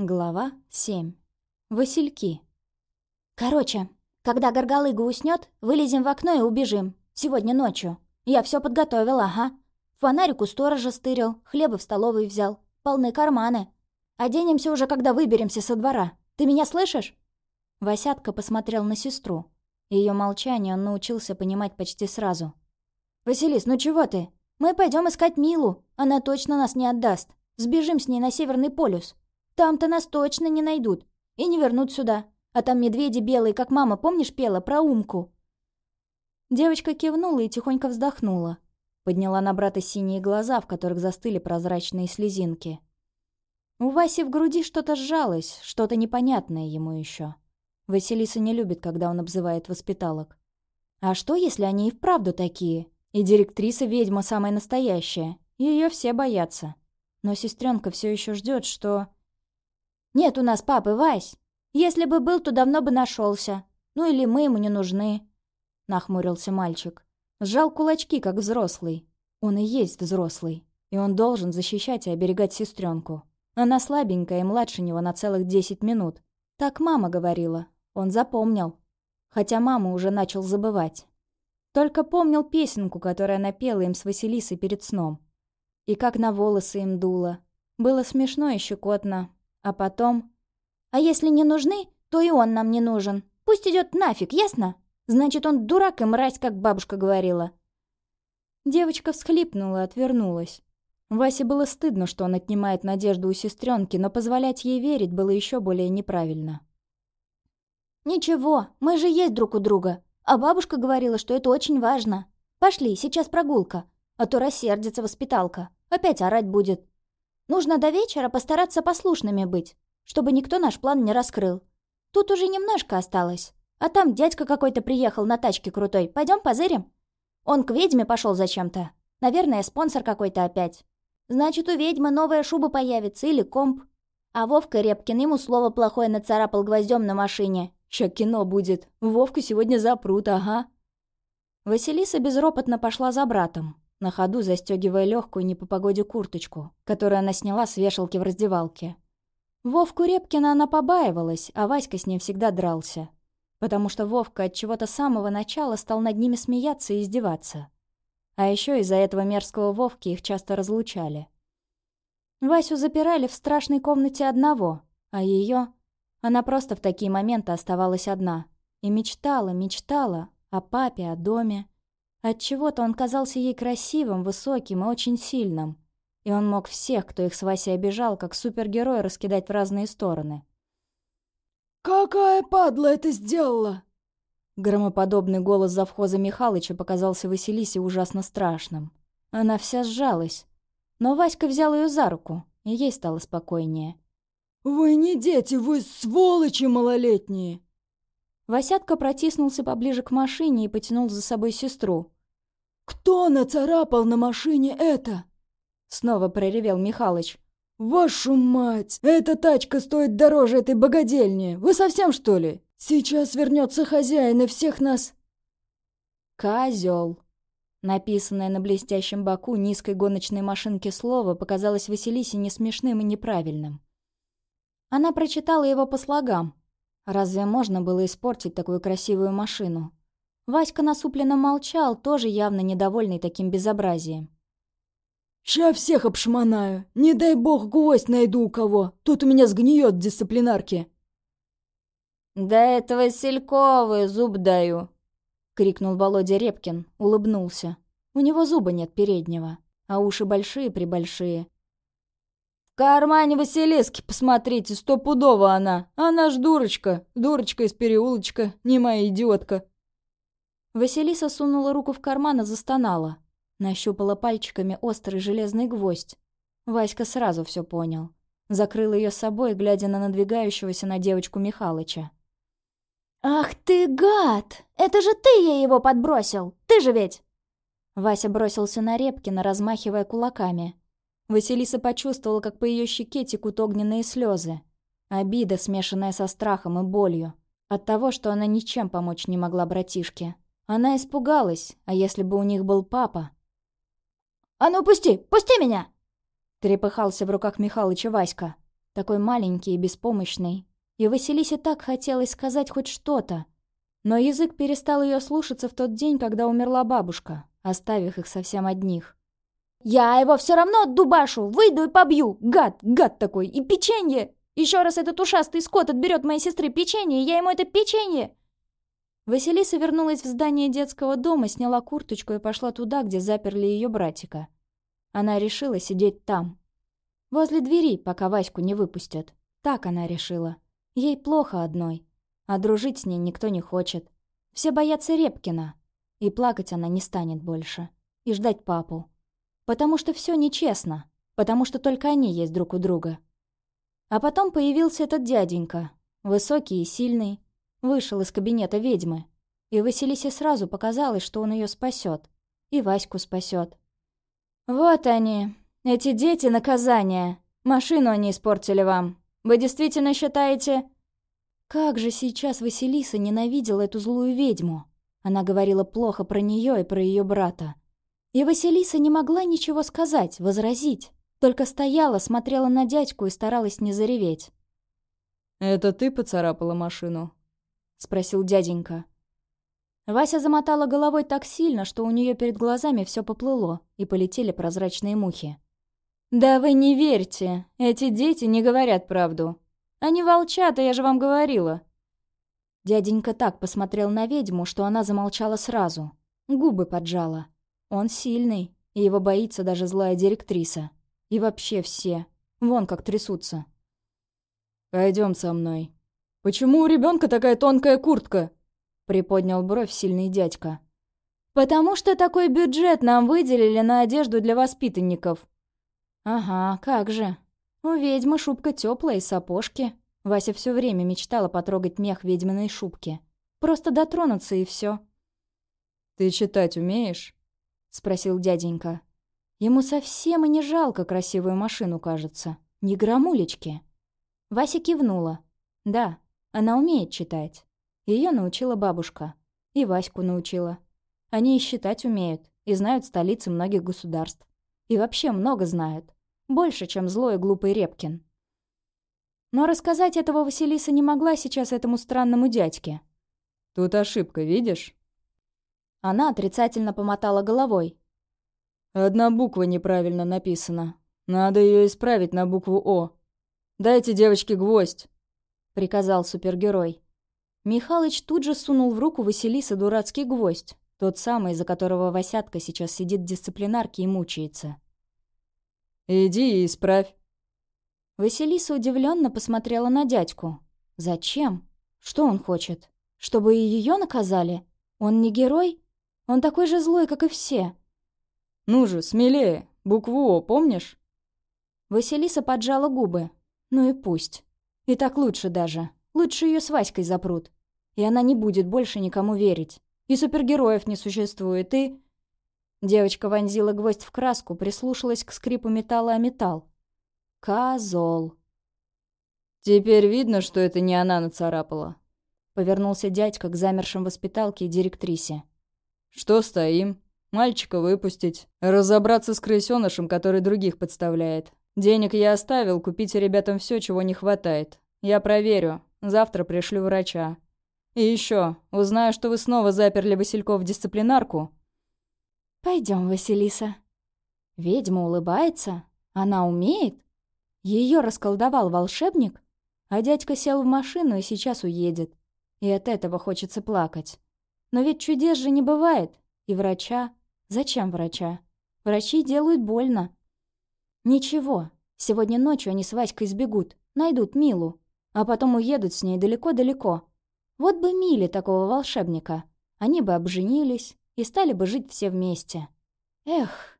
Глава 7. Васильки. Короче, когда Горгалыга уснет, вылезем в окно и убежим. Сегодня ночью. Я все подготовил, ага. Фонарик у сторожа стырил, хлеба в столовой взял. Полны карманы. Оденемся уже, когда выберемся со двора. Ты меня слышишь? Васятка посмотрел на сестру. Ее молчание он научился понимать почти сразу. «Василис, ну чего ты? Мы пойдем искать Милу. Она точно нас не отдаст. Сбежим с ней на Северный полюс. Там-то нас точно не найдут. И не вернут сюда. А там медведи белые, как мама, помнишь, пела про Умку?» Девочка кивнула и тихонько вздохнула. Подняла на брата синие глаза, в которых застыли прозрачные слезинки. У Васи в груди что-то сжалось, что-то непонятное ему еще. Василиса не любит, когда он обзывает воспиталок. А что, если они и вправду такие? И директриса ведьма самая настоящая. Ее все боятся. Но сестренка все еще ждет, что... «Нет у нас папы, Вась. Если бы был, то давно бы нашелся. Ну или мы ему не нужны», — нахмурился мальчик. Сжал кулачки, как взрослый. Он и есть взрослый. И он должен защищать и оберегать сестренку. Она слабенькая и младше него на целых десять минут. Так мама говорила. Он запомнил. Хотя маму уже начал забывать. Только помнил песенку, которую она пела им с Василисой перед сном. И как на волосы им дуло. Было смешно и щекотно, а потом... «А если не нужны, то и он нам не нужен. Пусть идет нафиг, ясно? Значит, он дурак и мразь, как бабушка говорила». Девочка всхлипнула и отвернулась. Васе было стыдно, что он отнимает надежду у сестренки, но позволять ей верить было еще более неправильно. «Ничего, мы же есть друг у друга. А бабушка говорила, что это очень важно. Пошли, сейчас прогулка. А то рассердится воспиталка. Опять орать будет. Нужно до вечера постараться послушными быть, чтобы никто наш план не раскрыл. Тут уже немножко осталось. А там дядька какой-то приехал на тачке крутой. Пойдем позырим? Он к ведьме пошел зачем-то. Наверное, спонсор какой-то опять. Значит, у ведьмы новая шуба появится или комп. А Вовка Репкин ему слово плохое нацарапал гвоздем на машине. Ща кино будет. Вовку сегодня запрут, ага. Василиса безропотно пошла за братом на ходу застегивая легкую не по погоде курточку, которую она сняла с вешалки в раздевалке. Вовку Репкина она побаивалась, а Васька с ним всегда дрался. Потому что Вовка от чего-то самого начала стал над ними смеяться и издеваться. А еще из-за этого мерзкого Вовки их часто разлучали. Васю запирали в страшной комнате одного, а ее... Она просто в такие моменты оставалась одна. И мечтала, мечтала о папе, о доме, Отчего-то он казался ей красивым, высоким и очень сильным. И он мог всех, кто их с Васей обижал, как супергерой раскидать в разные стороны. «Какая падла это сделала?» Громоподобный голос завхоза Михалыча показался Василисе ужасно страшным. Она вся сжалась. Но Васька взял ее за руку, и ей стало спокойнее. «Вы не дети, вы сволочи малолетние!» Васятка протиснулся поближе к машине и потянул за собой сестру. «Кто нацарапал на машине это?» Снова проревел Михалыч. «Вашу мать! Эта тачка стоит дороже этой богадельни! Вы совсем, что ли? Сейчас вернется хозяин и всех нас...» «Козел!» Написанное на блестящем боку низкой гоночной машинки слово показалось Василисе не смешным и неправильным. Она прочитала его по слогам, Разве можно было испортить такую красивую машину? Васька насупленно молчал, тоже явно недовольный таким безобразием. «Ща всех обшмонаю! Не дай бог гвоздь найду у кого! Тут у меня сгниет в дисциплинарке!» «Да это Васильковы, зуб даю!» — крикнул Володя Репкин, улыбнулся. У него зуба нет переднего, а уши большие-пребольшие, кармане Василиски, посмотрите, стопудово она. Она ж дурочка, дурочка из переулочка, не моя идиотка. Василиса сунула руку в карман и застонала. Нащупала пальчиками острый железный гвоздь. Васька сразу все понял. Закрыл ее с собой, глядя на надвигающегося на девочку Михалыча. «Ах ты гад! Это же ты ей его подбросил! Ты же ведь!» Вася бросился на Репкина, размахивая кулаками. Василиса почувствовала, как по ее щеке текут огненные слезы. Обида, смешанная со страхом и болью. От того, что она ничем помочь не могла братишке. Она испугалась, а если бы у них был папа... «А ну пусти! Пусти меня!» Трепыхался в руках Михалыча Васька. такой маленький и беспомощный. И Василисе так хотелось сказать хоть что-то. Но язык перестал ее слушаться в тот день, когда умерла бабушка, оставив их совсем одних. «Я его все равно отдубашу! Выйду и побью! Гад! Гад такой! И печенье! Еще раз этот ушастый скот отберет моей сестры печенье, я ему это печенье!» Василиса вернулась в здание детского дома, сняла курточку и пошла туда, где заперли ее братика. Она решила сидеть там. Возле двери, пока Ваську не выпустят. Так она решила. Ей плохо одной. А дружить с ней никто не хочет. Все боятся Репкина. И плакать она не станет больше. И ждать папу. Потому что все нечестно. Потому что только они есть друг у друга. А потом появился этот дяденька. Высокий и сильный. Вышел из кабинета ведьмы. И Василисе сразу показалось, что он ее спасет. И Ваську спасет. «Вот они, эти дети наказания. Машину они испортили вам. Вы действительно считаете...» Как же сейчас Василиса ненавидела эту злую ведьму. Она говорила плохо про нее и про ее брата. И Василиса не могла ничего сказать, возразить. Только стояла, смотрела на дядьку и старалась не зареветь. «Это ты поцарапала машину?» — спросил дяденька. Вася замотала головой так сильно, что у нее перед глазами все поплыло, и полетели прозрачные мухи. «Да вы не верьте, эти дети не говорят правду. Они волчата, я же вам говорила». Дяденька так посмотрел на ведьму, что она замолчала сразу. Губы поджала. Он сильный, и его боится даже злая директриса. И вообще все. Вон как трясутся. Пойдем со мной. Почему у ребенка такая тонкая куртка? Приподнял бровь сильный дядька. Потому что такой бюджет нам выделили на одежду для воспитанников. Ага, как же. У ведьмы шубка теплая и сапожки. Вася все время мечтала потрогать мех ведьминой шубки. Просто дотронуться и все. Ты читать умеешь? — спросил дяденька. Ему совсем и не жалко красивую машину, кажется. Не громулечки. Вася кивнула. Да, она умеет читать. Ее научила бабушка. И Ваську научила. Они и считать умеют, и знают столицы многих государств. И вообще много знают. Больше, чем злой и глупый Репкин. Но рассказать этого Василиса не могла сейчас этому странному дядьке. «Тут ошибка, видишь?» Она отрицательно помотала головой. «Одна буква неправильно написана. Надо ее исправить на букву «О». Дайте девочке гвоздь», — приказал супергерой. Михалыч тут же сунул в руку Василиса дурацкий гвоздь, тот самый, из-за которого Васятка сейчас сидит в дисциплинарке и мучается. «Иди и исправь». Василиса удивленно посмотрела на дядьку. «Зачем? Что он хочет? Чтобы и ее наказали? Он не герой?» Он такой же злой, как и все. Ну же, смелее. Букву О, помнишь? Василиса поджала губы. Ну и пусть. И так лучше даже. Лучше ее с Васькой запрут. И она не будет больше никому верить. И супергероев не существует, и... Девочка вонзила гвоздь в краску, прислушалась к скрипу металла о металл. Козол. «Теперь видно, что это не она нацарапала», — повернулся дядька к замершим воспиталке и директрисе. «Что стоим? Мальчика выпустить. Разобраться с крысёнышем, который других подставляет. Денег я оставил, купите ребятам все, чего не хватает. Я проверю. Завтра пришлю врача. И еще, узнаю, что вы снова заперли Васильков в дисциплинарку». Пойдем, Василиса». Ведьма улыбается. Она умеет. Ее расколдовал волшебник, а дядька сел в машину и сейчас уедет. И от этого хочется плакать. Но ведь чудес же не бывает. И врача... Зачем врача? Врачи делают больно. Ничего, сегодня ночью они с Васькой сбегут, найдут Милу, а потом уедут с ней далеко-далеко. Вот бы Миле такого волшебника. Они бы обженились и стали бы жить все вместе. Эх...